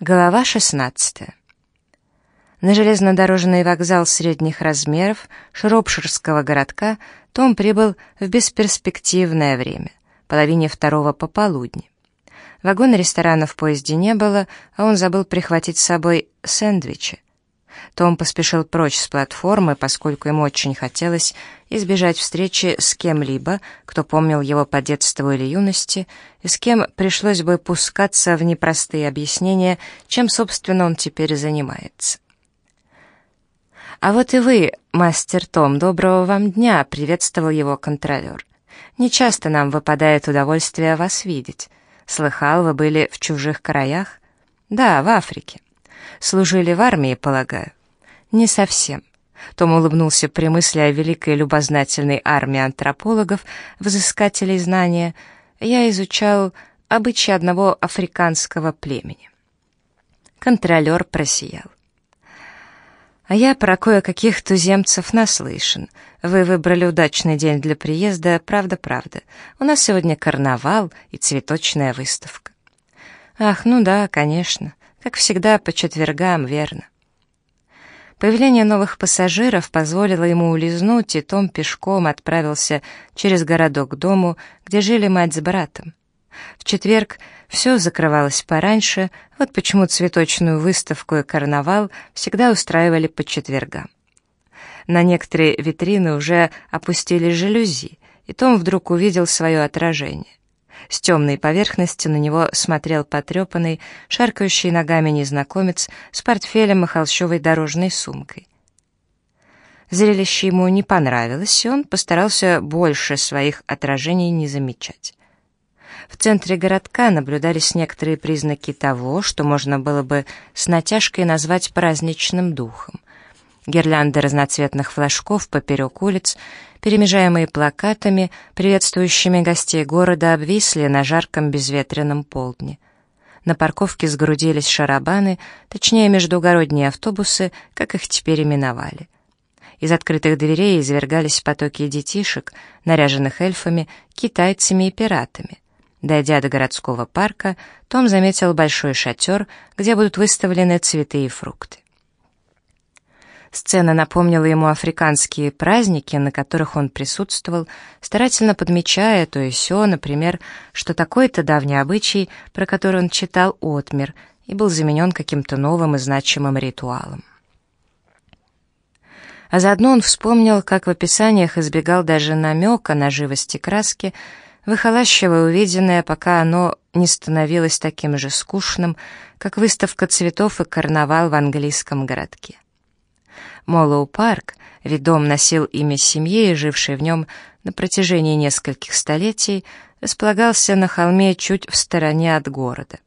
Глава 16. На железнодорожный вокзал средних размеров Шропширского городка Том прибыл в бесперспективное время, половине второго пополудни. Вагона ресторана в поезде не было, а он забыл прихватить с собой сэндвичи. Том поспешил прочь с платформы, поскольку ему очень хотелось избежать встречи с кем-либо, кто помнил его по детству или юности, и с кем пришлось бы пускаться в непростые объяснения, чем, собственно, он теперь занимается. «А вот и вы, мастер Том, доброго вам дня!» — приветствовал его контролер. «Не часто нам выпадает удовольствие вас видеть. Слыхал, вы были в чужих краях?» «Да, в Африке. Служили в армии, полагаю?» «Не совсем». Том улыбнулся при мысли о великой любознательной армии антропологов, взыскателей знания. «Я изучал обычаи одного африканского племени». Контролер просиял. «А я про кое-каких туземцев наслышан. Вы выбрали удачный день для приезда, правда-правда. У нас сегодня карнавал и цветочная выставка». «Ах, ну да, конечно. Как всегда, по четвергам, верно». Появление новых пассажиров позволило ему улизнуть, и Том пешком отправился через городок к дому, где жили мать с братом. В четверг все закрывалось пораньше, вот почему цветочную выставку и карнавал всегда устраивали по четвергам. На некоторые витрины уже опустили жалюзи, и Том вдруг увидел свое отражение. С темной поверхности на него смотрел потрепанный, шаркающий ногами незнакомец с портфелем и холщовой дорожной сумкой. Зрелище ему не понравилось, и он постарался больше своих отражений не замечать. В центре городка наблюдались некоторые признаки того, что можно было бы с натяжкой назвать праздничным духом. Гирлянды разноцветных флажков поперек улиц, перемежаемые плакатами, приветствующими гостей города, обвисли на жарком безветренном полдне. На парковке сгрудились шарабаны, точнее, междугородние автобусы, как их теперь именовали. Из открытых дверей извергались потоки детишек, наряженных эльфами, китайцами и пиратами. Дойдя до городского парка, Том заметил большой шатер, где будут выставлены цветы и фрукты. Сцена напомнила ему африканские праздники, на которых он присутствовал, старательно подмечая то и сё, например, что такой-то давний обычай, про который он читал, отмер и был заменен каким-то новым и значимым ритуалом. А заодно он вспомнил, как в описаниях избегал даже намека на живость и краски, выхолащивая увиденное, пока оно не становилось таким же скучным, как выставка цветов и карнавал в английском городке. Моллоу Парк, ведь носил имя семьи, жившей в нем на протяжении нескольких столетий, располагался на холме чуть в стороне от города.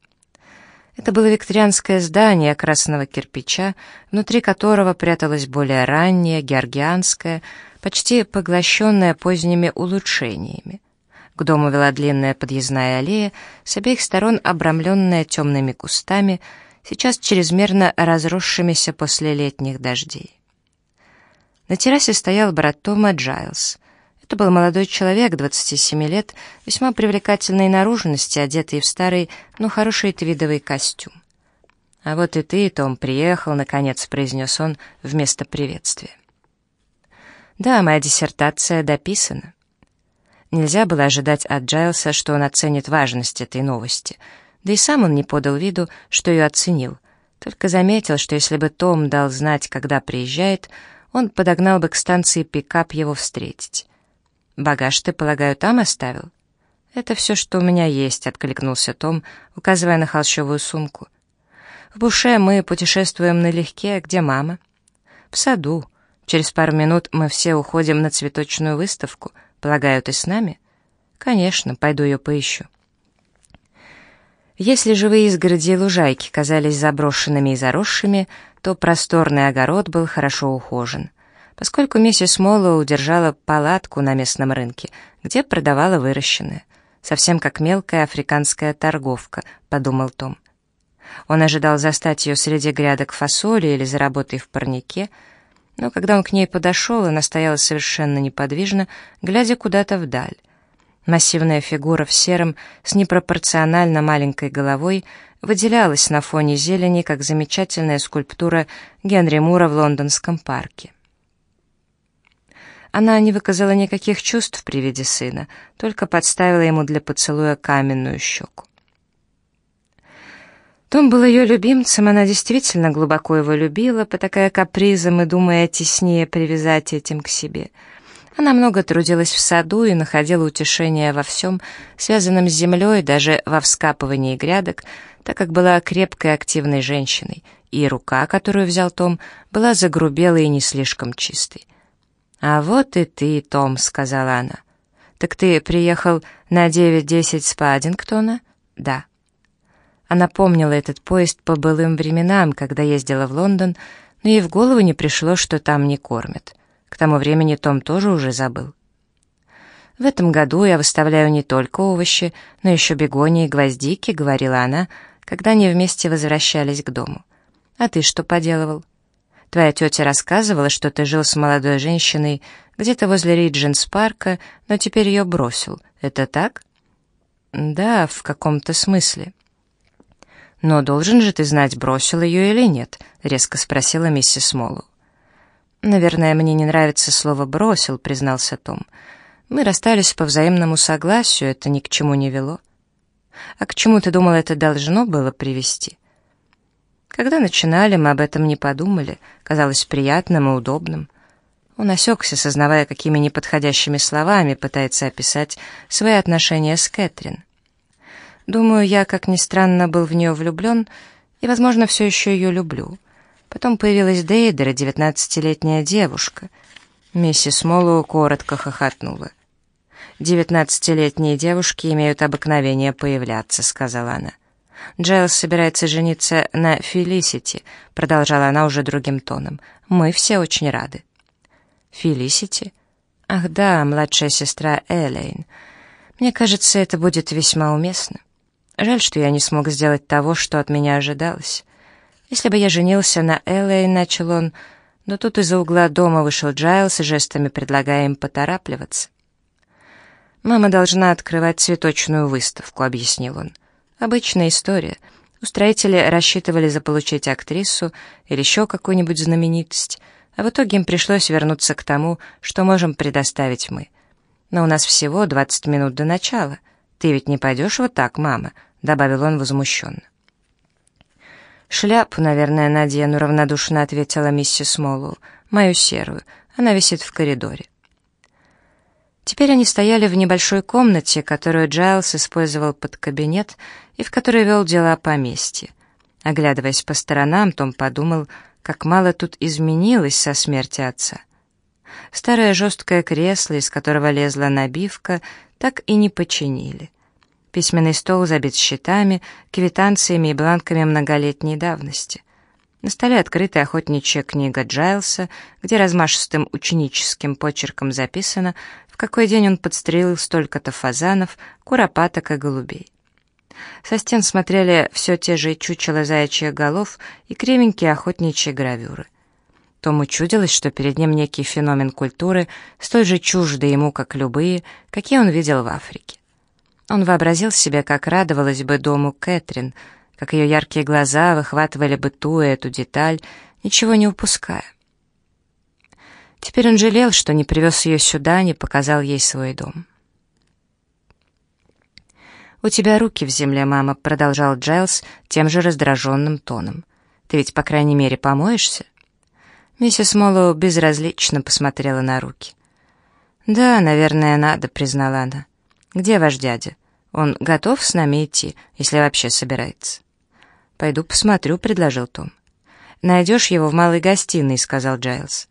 Это было викторианское здание красного кирпича, внутри которого пряталось более раннее, георгианское, почти поглощенное поздними улучшениями. К дому вела длинная подъездная аллея, с обеих сторон обрамленная темными кустами, сейчас чрезмерно разросшимися после летних дождей. На террасе стоял брат Тома Джайлз. Это был молодой человек, 27 лет, весьма привлекательной наружности, одетый в старый, но хороший твидовый костюм. «А вот и ты, Том, приехал, наконец», — произнес он вместо приветствия. «Да, моя диссертация дописана». Нельзя было ожидать от Джайлса, что он оценит важность этой новости, да и сам он не подал виду, что ее оценил, только заметил, что если бы Том дал знать, когда приезжает, он подогнал бы к станции пикап его встретить. «Багаж ты, полагаю, там оставил?» «Это все, что у меня есть», — откликнулся Том, указывая на холщовую сумку. «В Буше мы путешествуем налегке, где мама?» «В саду. Через пару минут мы все уходим на цветочную выставку. Полагаю, ты с нами?» «Конечно, пойду ее поищу». Если живые изгороди и лужайки казались заброшенными и заросшими, то просторный огород был хорошо ухожен. Поскольку миссис Моллоу держала палатку на местном рынке, где продавала выращенное. Совсем как мелкая африканская торговка, подумал Том. Он ожидал застать ее среди грядок фасоли или за работой в парнике, но когда он к ней подошел, она стояла совершенно неподвижно, глядя куда-то вдаль. Массивная фигура в сером с непропорционально маленькой головой выделялась на фоне зелени, как замечательная скульптура Генри Мура в лондонском парке. Она не выказала никаких чувств при виде сына, только подставила ему для поцелуя каменную щеку. Том был ее любимцем, она действительно глубоко его любила, потакая капризом и думая теснее привязать этим к себе. Она много трудилась в саду и находила утешение во всем, связанном с землей, даже во вскапывании грядок, так как была крепкой активной женщиной, и рука, которую взял Том, была загрубелой и не слишком чистой. «А вот и ты, Том», — сказала она. «Так ты приехал на 9-10 с Паддингтона?» «Да». Она помнила этот поезд по былым временам, когда ездила в Лондон, но ей в голову не пришло, что там не кормят. К тому времени Том тоже уже забыл. «В этом году я выставляю не только овощи, но еще бегонии и гвоздики», — говорила она, когда они вместе возвращались к дому. «А ты что поделывал?» «Твоя тетя рассказывала, что ты жил с молодой женщиной где-то возле Ридженс-парка, но теперь ее бросил. Это так?» «Да, в каком-то смысле». «Но должен же ты знать, бросил ее или нет?» — резко спросила миссис Моллоу. «Наверное, мне не нравится слово «бросил», — признался Том. «Мы расстались по взаимному согласию, это ни к чему не вело». «А к чему, ты думал, это должно было привести?» Когда начинали, мы об этом не подумали, казалось приятным и удобным. Он осекся, сознавая, какими неподходящими словами пытается описать свои отношения с Кэтрин. Думаю, я, как ни странно, был в нее влюблен и, возможно, все еще ее люблю. Потом появилась Дейдре, девятнадцатилетняя девушка. Миссис Моллоу коротко хохотнула. «Девятнадцатилетние девушки имеют обыкновение появляться», — сказала она. «Джайлз собирается жениться на Фелисити», — продолжала она уже другим тоном. «Мы все очень рады». «Фелисити? Ах да, младшая сестра Элейн. Мне кажется, это будет весьма уместно». Жаль, что я не смог сделать того, что от меня ожидалось. Если бы я женился на Элле, начал он, но тут из-за угла дома вышел Джайлс, жестами предлагая им поторапливаться. «Мама должна открывать цветочную выставку», — объяснил он. «Обычная история. Устроители рассчитывали заполучить актрису или еще какую-нибудь знаменитость, а в итоге им пришлось вернуться к тому, что можем предоставить мы. Но у нас всего 20 минут до начала. Ты ведь не пойдешь вот так, мама?» — добавил он возмущенно. «Шляпу, наверное, надену», — равнодушно ответила миссис Моллоу. «Мою серую. Она висит в коридоре». Теперь они стояли в небольшой комнате, которую Джайлс использовал под кабинет и в которой вел дела поместья. Оглядываясь по сторонам, Том подумал, как мало тут изменилось со смерти отца. Старое жесткое кресло, из которого лезла набивка, так и не починили. Письменный стол забит счетами, квитанциями и бланками многолетней давности. На столе открытая охотничья книга Джайлса, где размашистым ученическим почерком записано, в какой день он подстрелил столько-то фазанов, куропаток и голубей. Со стен смотрели все те же чучела заячьих голов и кременькие охотничьи гравюры. Тому чудилось, что перед ним некий феномен культуры, столь же чуждый ему, как любые, какие он видел в Африке. Он вообразил себе, как радовалась бы дому Кэтрин, как ее яркие глаза выхватывали бы ту и эту деталь, ничего не упуская. Теперь он жалел, что не привез ее сюда, не показал ей свой дом. «У тебя руки в земле, мама», — продолжал Джайлз тем же раздраженным тоном. «Ты ведь, по крайней мере, помоешься?» Миссис Моллоу безразлично посмотрела на руки. «Да, наверное, надо», — признала она. «Где ваш дядя? Он готов с нами идти, если вообще собирается?» «Пойду посмотрю», — предложил Том. «Найдешь его в малой гостиной», — сказал Джайлз.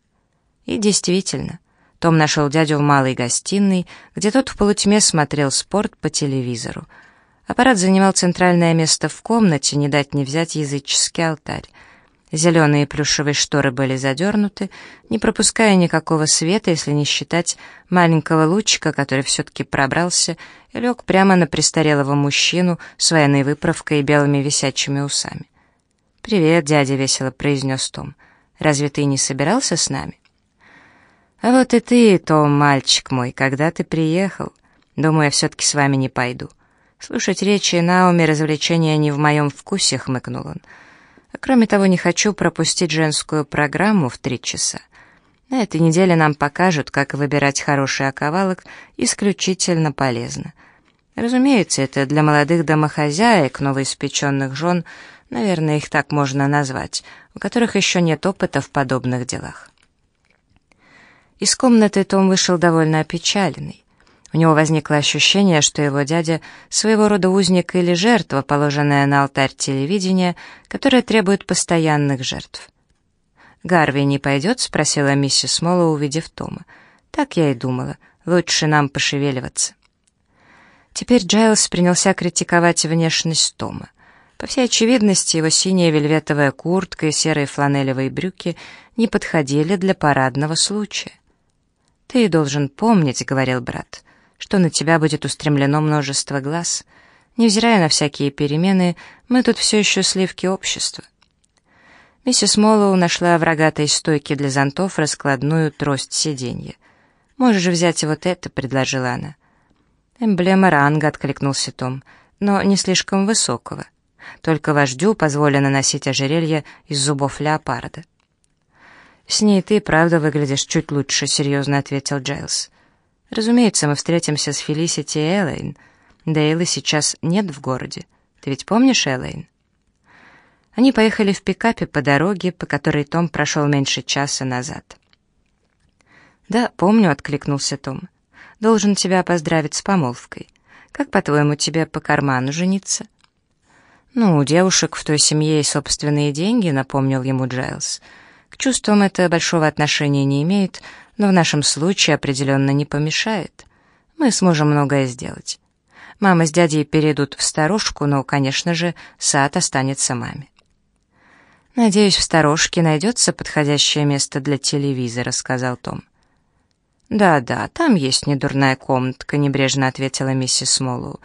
И действительно, Том нашел дядю в малой гостиной, где тот в полутьме смотрел спорт по телевизору. Аппарат занимал центральное место в комнате, не дать не взять языческий алтарь. Зеленые плюшевые шторы были задернуты, не пропуская никакого света, если не считать маленького лучика, который все-таки пробрался и лег прямо на престарелого мужчину с военной выправкой и белыми висячими усами. «Привет, дядя», — весело произнес Том. «Разве ты не собирался с нами?» «А вот и ты, Том, мальчик мой, когда ты приехал?» Думаю, я все-таки с вами не пойду. Слушать речи Науми развлечения не в моем вкусе, хмыкнул он. Кроме того, не хочу пропустить женскую программу в три часа. На этой неделе нам покажут, как выбирать хороший оковалок исключительно полезно. Разумеется, это для молодых домохозяек, новоиспеченных жен, наверное, их так можно назвать, у которых еще нет опыта в подобных делах. Из комнаты Том вышел довольно опечаленный. У него возникло ощущение, что его дядя — своего рода узник или жертва, положенная на алтарь телевидения, которая требует постоянных жертв. «Гарви не пойдет?» — спросила миссис Моллоу, увидев Тома. «Так я и думала. Лучше нам пошевеливаться». Теперь Джайлс принялся критиковать внешность Тома. По всей очевидности, его синяя вельветовая куртка и серые фланелевые брюки не подходили для парадного случая. «Ты должен помнить», — говорил брат, что на тебя будет устремлено множество глаз. Невзирая на всякие перемены, мы тут все еще сливки общества. Миссис Моллоу нашла в рогатой стойке для зонтов раскладную трость-сиденье. «Можешь взять вот это», — предложила она. «Эмблема ранга», — откликнулся Том, — «но не слишком высокого. Только вождю позволено носить ожерелье из зубов леопарда». «С ней ты, правда, выглядишь чуть лучше», — серьезно ответил Джайлз. Разумеется, мы встретимся с Фелисити и Элейн. Дейлы сейчас нет в городе. Ты ведь помнишь Элейн? Они поехали в пикапе по дороге, по которой Том прошел меньше часа назад. «Да, помню», — откликнулся Том. «Должен тебя поздравить с помолвкой. Как, по-твоему, тебе по карману жениться?» «Ну, у девушек в той семье и собственные деньги», — напомнил ему Джайлз. «К чувствам это большого отношения не имеет, но в нашем случае определенно не помешает. Мы сможем многое сделать. Мама с дядей перейдут в сторожку, но, конечно же, сад останется маме. «Надеюсь, в сторожке найдется подходящее место для телевизора», — сказал Том. «Да-да, там есть недурная комнатка», — небрежно ответила миссис Смолу.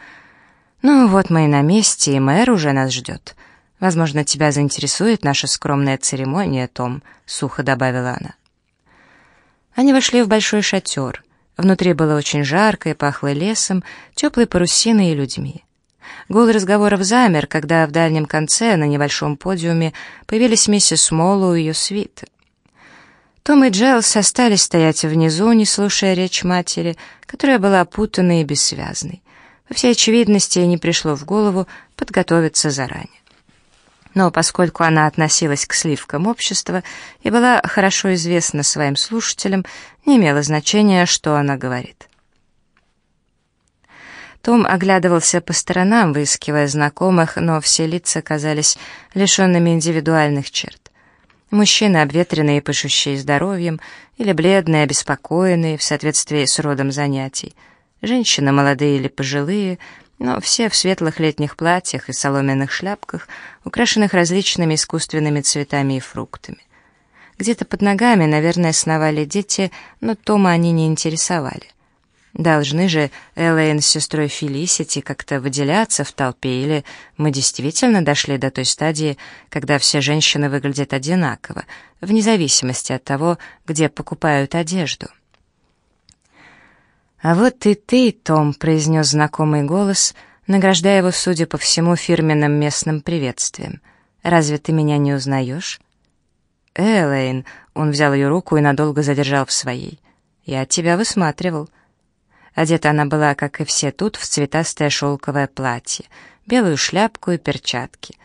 «Ну вот мы и на месте, и мэр уже нас ждет. Возможно, тебя заинтересует наша скромная церемония, Том», — сухо добавила она. Они вошли в большой шатер. Внутри было очень жарко и пахло лесом, теплой парусиной и людьми. Гул разговоров замер, когда в дальнем конце, на небольшом подиуме, появились миссис Моллоу и ее свита. Том и Джайлс остались стоять внизу, не слушая речь матери, которая была путаной и бессвязной. По всей очевидности, ей не пришло в голову подготовиться заранее но поскольку она относилась к сливкам общества и была хорошо известна своим слушателям, не имело значения, что она говорит. Том оглядывался по сторонам, выискивая знакомых, но все лица казались лишенными индивидуальных черт. Мужчины, обветренные и пышущие здоровьем, или бледные, обеспокоенные в соответствии с родом занятий. Женщины, молодые или пожилые, но все в светлых летних платьях и соломенных шляпках, украшенных различными искусственными цветами и фруктами. Где-то под ногами, наверное, сновали дети, но Тома они не интересовали. Должны же Элэйн с сестрой Фелисити как-то выделяться в толпе, или мы действительно дошли до той стадии, когда все женщины выглядят одинаково, вне зависимости от того, где покупают одежду. «А вот и ты, Том», — произнес знакомый голос, награждая его, судя по всему, фирменным местным приветствием. «Разве ты меня не узнаешь?» «Элэйн», — он взял ее руку и надолго задержал в своей. «Я тебя высматривал». Одета она была, как и все тут, в цветастое шелковое платье, белую шляпку и перчатки.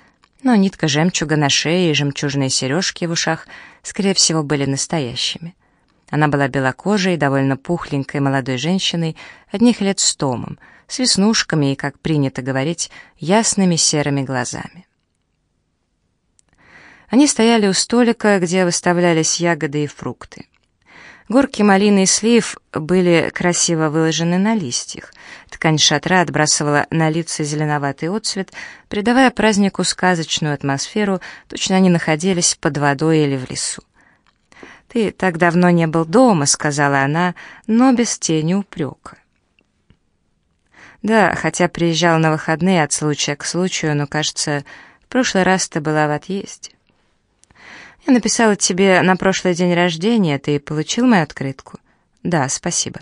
Но нитка жемчуга на шее и жемчужные сережки в ушах, скорее всего, были настоящими. Она была белокожей, довольно пухленькой молодой женщиной, одних лет с Томом, с веснушками и, как принято говорить, ясными серыми глазами. Они стояли у столика, где выставлялись ягоды и фрукты. Горки малины и слив были красиво выложены на листьях. Ткань шатра отбрасывала на лица зеленоватый отцвет, придавая празднику сказочную атмосферу, точно они находились под водой или в лесу. «Ты так давно не был дома», — сказала она, но без тени упрека. «Да, хотя приезжал на выходные от случая к случаю, но, кажется, в прошлый раз ты была в отъезде. Я написала тебе на прошлый день рождения, ты получил мою открытку?» «Да, спасибо».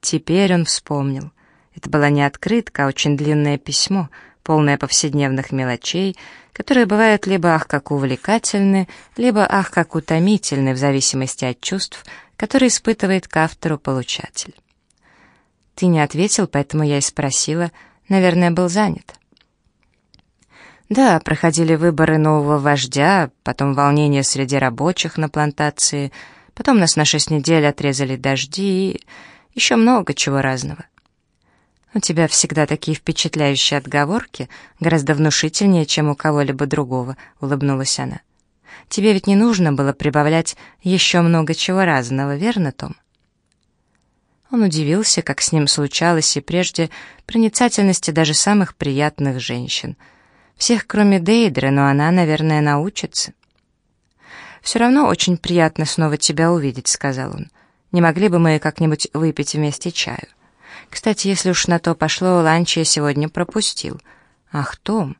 Теперь он вспомнил. Это была не открытка, а очень длинное письмо, полное повседневных мелочей, которые бывают либо ах как увлекательны, либо ах как утомительны в зависимости от чувств, которые испытывает к автору получатель. Ты не ответил, поэтому я и спросила, наверное, был занят. Да, проходили выборы нового вождя, потом волнение среди рабочих на плантации, потом нас на шесть недель отрезали дожди и еще много чего разного. У тебя всегда такие впечатляющие отговорки, гораздо внушительнее, чем у кого-либо другого, улыбнулась она. Тебе ведь не нужно было прибавлять еще много чего разного, верно, Том? Он удивился, как с ним случалось и прежде проницательности даже самых приятных женщин — всех, кроме Дейдры, но она, наверное, научится. «Все равно очень приятно снова тебя увидеть», — сказал он. «Не могли бы мы как-нибудь выпить вместе чаю? Кстати, если уж на то пошло, ланч я сегодня пропустил». «Ах, Том!»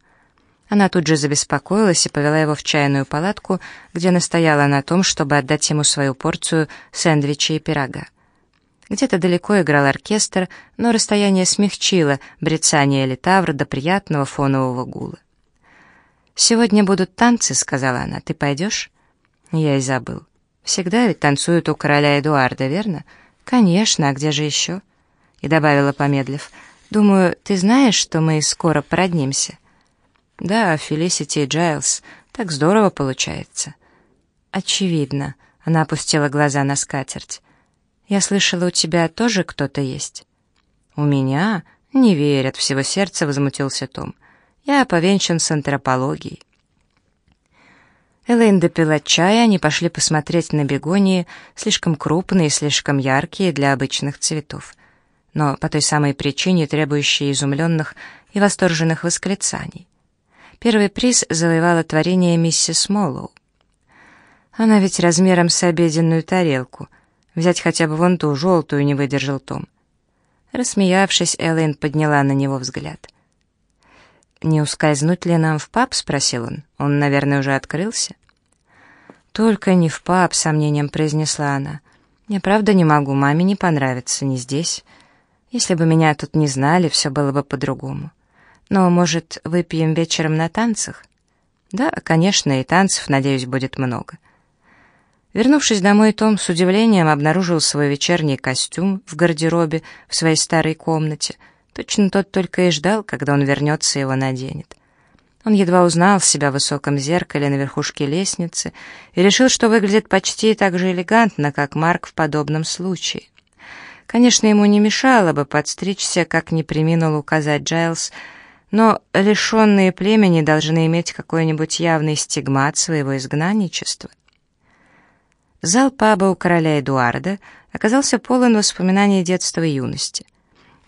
Она тут же забеспокоилась и повела его в чайную палатку, где настояла на том, чтобы отдать ему свою порцию сэндвича и пирога. Где-то далеко играл оркестр, но расстояние смягчило брецание литавра до приятного фонового гула. «Сегодня будут танцы», — сказала она. «Ты пойдешь?» Я и забыл. «Всегда ведь танцуют у короля Эдуарда, верно?» «Конечно, а где же еще?» И добавила, помедлив. «Думаю, ты знаешь, что мы скоро породнимся?» «Да, Фелисити и Джайлз. Так здорово получается». «Очевидно». Она опустила глаза на скатерть. Я слышала, у тебя тоже кто-то есть?» «У меня? Не верят, всего сердца возмутился Том. Я повенчан с антропологией». Элэйн допила чая, они пошли посмотреть на бегонии, слишком крупные и слишком яркие для обычных цветов, но по той самой причине требующие изумленных и восторженных восклицаний. Первый приз завоевало творение миссис Моллоу. Она ведь размером с обеденную тарелку — Взять хотя бы вон ту, желтую, не выдержал Том. Рассмеявшись, Эллен подняла на него взгляд. «Не ускользнуть ли нам в паб?» — спросил он. «Он, наверное, уже открылся?» «Только не в паб», — сомнением произнесла она. «Я правда не могу, маме не понравится, не здесь. Если бы меня тут не знали, все было бы по-другому. Но, может, выпьем вечером на танцах?» «Да, конечно, и танцев, надеюсь, будет много». Вернувшись домой, Том с удивлением обнаружил свой вечерний костюм в гардеробе в своей старой комнате. Точно тот только и ждал, когда он вернется и его наденет. Он едва узнал себя в высоком зеркале на верхушке лестницы и решил, что выглядит почти так же элегантно, как Марк в подобном случае. Конечно, ему не мешало бы подстричься, как не приминул указать Джайлз, но лишенные племени должны иметь какой-нибудь явный стигмат своего изгнанничества. Зал паба у короля Эдуарда оказался полон воспоминаний детства и юности.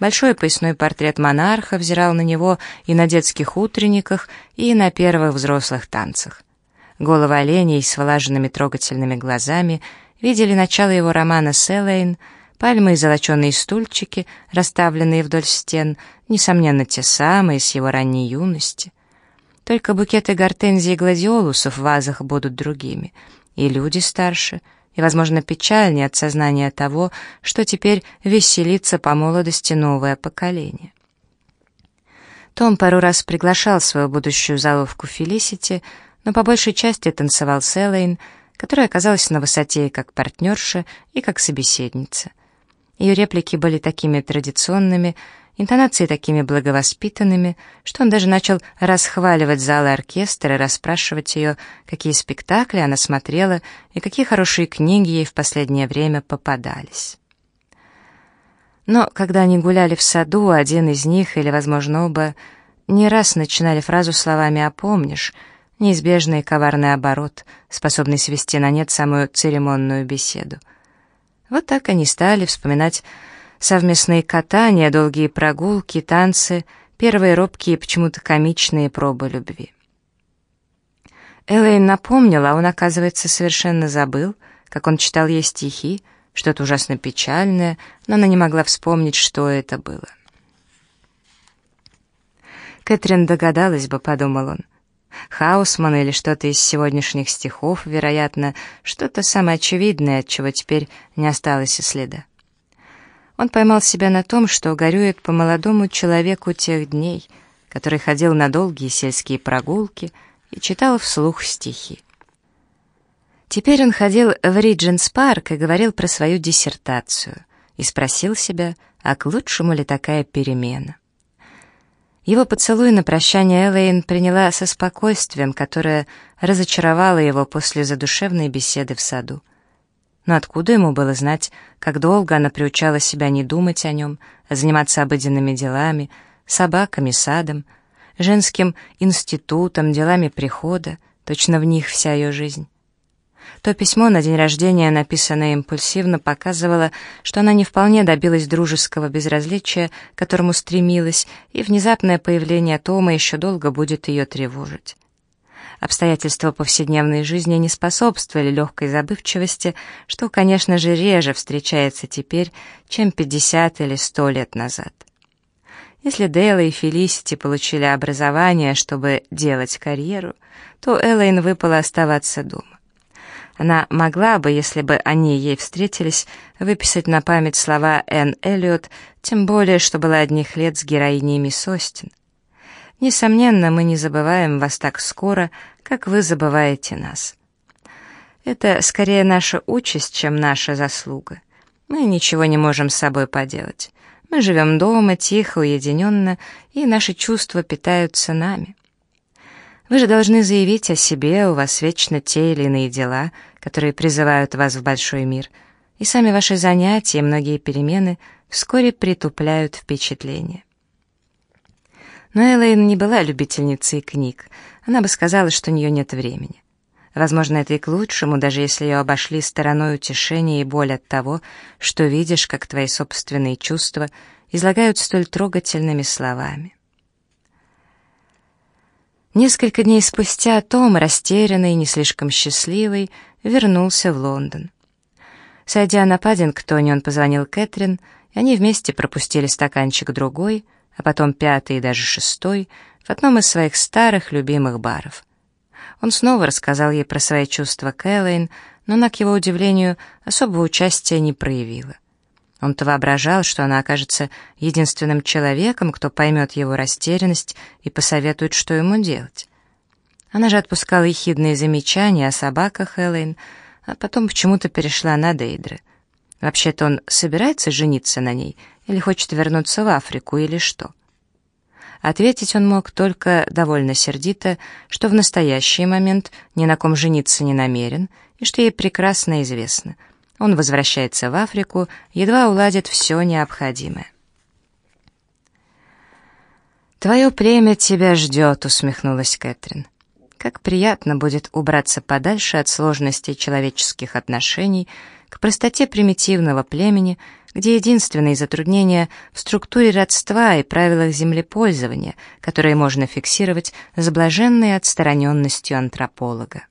Большой поясной портрет монарха взирал на него и на детских утренниках, и на первых взрослых танцах. Головы оленей с влаженными трогательными глазами видели начало его романа с пальмы и золоченые стульчики, расставленные вдоль стен, несомненно, те самые с его ранней юности. Только букеты гортензий и гладиолусов в вазах будут другими — и люди старше, и, возможно, печальнее от сознания того, что теперь веселится по молодости новое поколение. Том пару раз приглашал свою будущую заловку Фелисити, но по большей части танцевал с Элейн, которая оказалась на высоте и как партнерша, и как собеседница. Ее реплики были такими традиционными, интонации такими благовоспитанными, что он даже начал расхваливать зал и оркестр и расспрашивать ее, какие спектакли она смотрела и какие хорошие книги ей в последнее время попадались. Но когда они гуляли в саду, один из них, или, возможно, оба, не раз начинали фразу словами «а помнишь», неизбежный коварный оборот, способный свести на нет самую церемонную беседу. Вот так они стали вспоминать Совместные катания, долгие прогулки, танцы, первые робкие, почему-то комичные пробы любви. Элэйн напомнила, а он, оказывается, совершенно забыл, как он читал ей стихи, что-то ужасно печальное, но она не могла вспомнить, что это было. Кэтрин догадалась бы, подумал он. Хаусман или что-то из сегодняшних стихов, вероятно, что-то самое очевидное, от чего теперь не осталось и следа. Он поймал себя на том, что горюет по молодому человеку тех дней, который ходил на долгие сельские прогулки и читал вслух стихи. Теперь он ходил в Ридженс парк и говорил про свою диссертацию и спросил себя, а к лучшему ли такая перемена. Его поцелуй на прощание Элейн приняла со спокойствием, которое разочаровало его после задушевной беседы в саду. Но откуда ему было знать, как долго она приучала себя не думать о нем, а заниматься обыденными делами, собаками, садом, женским институтом, делами прихода, точно в них вся ее жизнь. То письмо на день рождения, написанное импульсивно, показывало, что она не вполне добилась дружеского безразличия, к которому стремилась, и внезапное появление Тома еще долго будет ее тревожить. Обстоятельства повседневной жизни не способствовали легкой забывчивости, что, конечно же, реже встречается теперь, чем 50 или 100 лет назад. Если Дейла и Фелисити получили образование, чтобы делать карьеру, то Эллен выпало оставаться дома. Она могла бы, если бы они ей встретились, выписать на память слова Энн Эллиот, тем более, что была одних лет с героиней мисс Остин. Несомненно, мы не забываем вас так скоро, как вы забываете нас. Это скорее наша участь, чем наша заслуга. Мы ничего не можем с собой поделать. Мы живем дома, тихо, уединенно, и наши чувства питаются нами. Вы же должны заявить о себе, у вас вечно те или иные дела, которые призывают вас в большой мир, и сами ваши занятия и многие перемены вскоре притупляют впечатление. Но Элэйн не была любительницей книг, она бы сказала, что у нее нет времени. Возможно, это и к лучшему, даже если ее обошли стороной утешения и боль от того, что видишь, как твои собственные чувства излагают столь трогательными словами. Несколько дней спустя Том, растерянный и не слишком счастливый, вернулся в Лондон. Сойдя на Паддингтоне, он позвонил Кэтрин, и они вместе пропустили стаканчик другой, а потом пятый и даже шестой в одном из своих старых любимых баров. Он снова рассказал ей про свои чувства Кэллоуин, но она, к его удивлению, особого участия не проявила. Он-то воображал, что она окажется единственным человеком, кто поймет его растерянность и посоветует, что ему делать. Она же отпускала ехидные замечания о собаках Элэйн, а потом почему-то перешла на Дейдры. Вообще-то он собирается жениться на ней или хочет вернуться в Африку или что? Ответить он мог только довольно сердито, что в настоящий момент ни на ком жениться не намерен и что ей прекрасно известно — он возвращается в Африку, едва уладит все необходимое. «Твое племя тебя ждет», — усмехнулась Кэтрин. «Как приятно будет убраться подальше от сложностей человеческих отношений, к простоте примитивного племени, где единственные затруднения в структуре родства и правилах землепользования, которые можно фиксировать с блаженной отстраненностью антрополога.